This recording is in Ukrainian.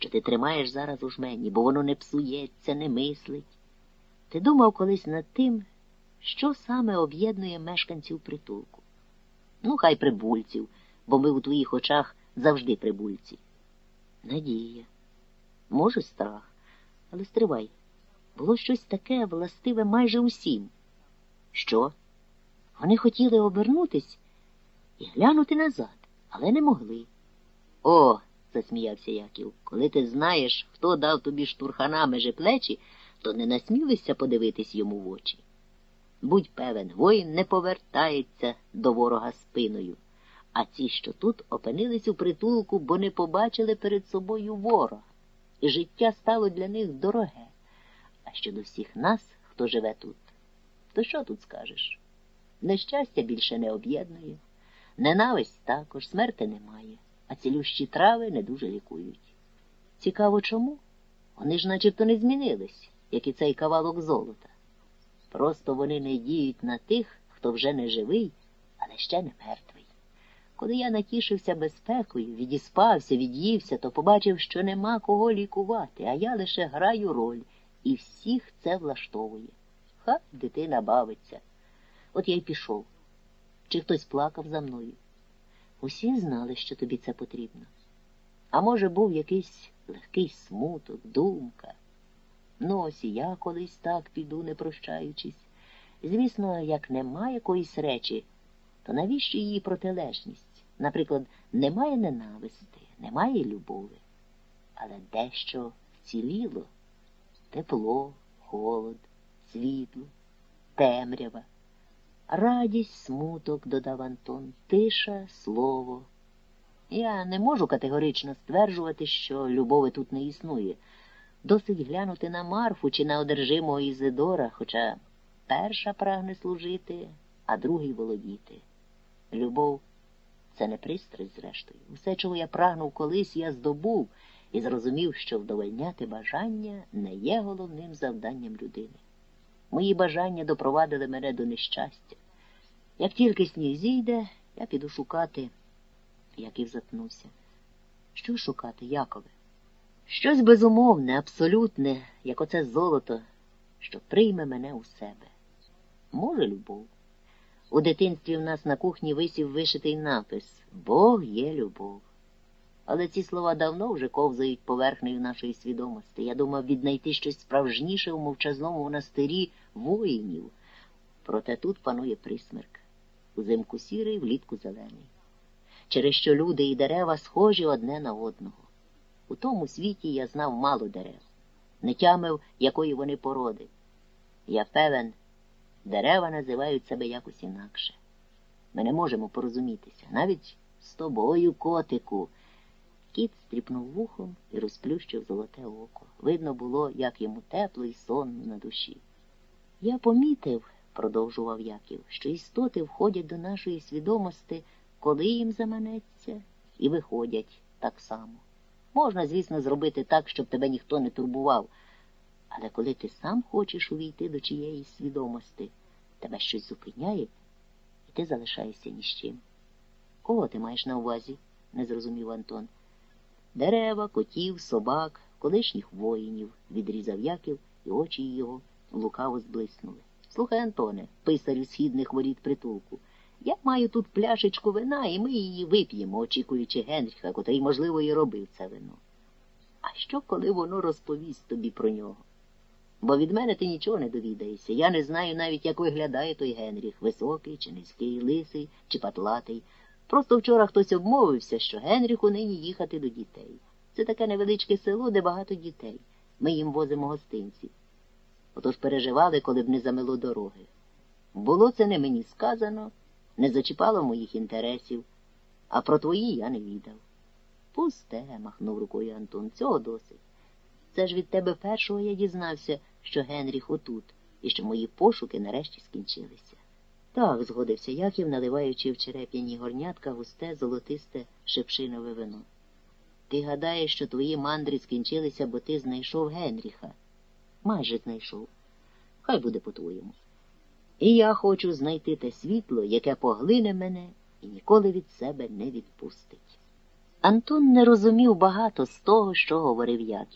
що ти тримаєш зараз у жмені, бо воно не псується, не мислить. Ти думав колись над тим, що саме об'єднує мешканців притулку? Ну, хай прибульців, бо ми у твоїх очах завжди прибульці. Надія. Може, страх, але стривай. Було щось таке властиве майже усім. Що? Вони хотіли обернутись і глянути назад, але не могли. О, засміявся Яків, коли ти знаєш, хто дав тобі штурхана межи плечі, то не насмілися подивитись йому в очі. Будь певен, воїн не повертається до ворога спиною, а ці, що тут, опинились у притулку, бо не побачили перед собою ворога, і життя стало для них дороге. А щодо всіх нас, хто живе тут, то що тут скажеш? Нещастя більше не об'єднує, ненависть також, смерти немає, а цілющі трави не дуже лікують. Цікаво чому? Вони ж начебто не змінились, як і цей кавалок золота. Просто вони не діють на тих, хто вже не живий, але ще не мертвий. Коли я натішився безпекою, відіспався, від'ївся, то побачив, що нема кого лікувати, а я лише граю роль, і всіх це влаштовує. Хай дитина бавиться. От я й пішов. Чи хтось плакав за мною? Усі знали, що тобі це потрібно. А може, був якийсь легкий смуток, думка. Ну, ось я колись так піду, не прощаючись. Звісно, як нема якоїсь речі, то навіщо її протилежність? Наприклад, немає ненависти, немає любові, але дещо вціліло тепло, холод, світло, темрява. Радість, смуток, додав Антон, тиша, слово. Я не можу категорично стверджувати, що любови тут не існує. Досить глянути на Марфу чи на одержимого Ізидора, хоча перша прагне служити, а другий володіти. Любов це не пристрасть, зрештою. Усе, чого я прагнув колись, я здобув і зрозумів, що вдовольняти бажання не є головним завданням людини. Мої бажання допровадили мене до нещастя. Як тільки сніг зійде, я піду шукати, як і затнувся. Що шукати, Якове? Щось безумовне, абсолютне, як оце золото, що прийме мене у себе. Може, любов. У дитинстві в нас на кухні висів вишитий напис Бог є любов. Але ці слова давно вже ковзають поверхнею нашої свідомості. Я думав віднайти щось справжніше у мовчазному монастирі воїнів. Проте тут панує присмерк. Узимку сірий, влітку зелений. Через що люди і дерева схожі одне на одного. У тому світі я знав мало дерев, не тямив, якої вони породи. Я певен, дерева називають себе якось інакше. Ми не можемо порозумітися, навіть з тобою, котику. Кіт стріпнув вухом і розплющив золоте око. Видно було, як йому тепло і сонно на душі. Я помітив, продовжував Яків, що істоти входять до нашої свідомості, коли їм заманеться, і виходять так само. Можна, звісно, зробити так, щоб тебе ніхто не турбував, але коли ти сам хочеш увійти до чиєїсь свідомості, тебе щось зупиняє, і ти залишаєшся ні з чим. Кого ти маєш на увазі? не зрозумів Антон. Дерева, котів, собак, колишніх воїнів, відрізав Яків, і очі його лукаво зблиснули. Слухай, Антоне, писарю східних воріт притулку. Я маю тут пляшечку вина, і ми її вип'ємо, очікуючи Генріха, котрий, можливо, і робив це вино. А що, коли воно розповість тобі про нього? Бо від мене ти нічого не довідаєшся. Я не знаю навіть, як виглядає той Генріх, високий, чи низький, лисий, чи патлатий. Просто вчора хтось обмовився, що Генріху нині їхати до дітей. Це таке невеличке село, де багато дітей. Ми їм возимо гостинці. Отож переживали, коли б не замило дороги. Було це не мені сказано, не зачіпало моїх інтересів, а про твої я не відав. Пусте, махнув рукою Антон, цього досить. Це ж від тебе першого я дізнався, що Генріх отут, і що мої пошуки нарешті скінчилися. Так, згодився Яків, наливаючи в череп'яні горнятка густе, золотисте шепшинове вино. Ти гадаєш, що твої мандри скінчилися, бо ти знайшов Генріха. Майже знайшов. Хай буде по-твоєму. І я хочу знайти те світло, яке поглине мене і ніколи від себе не відпустить. Антон не розумів багато з того, що говорив Яків.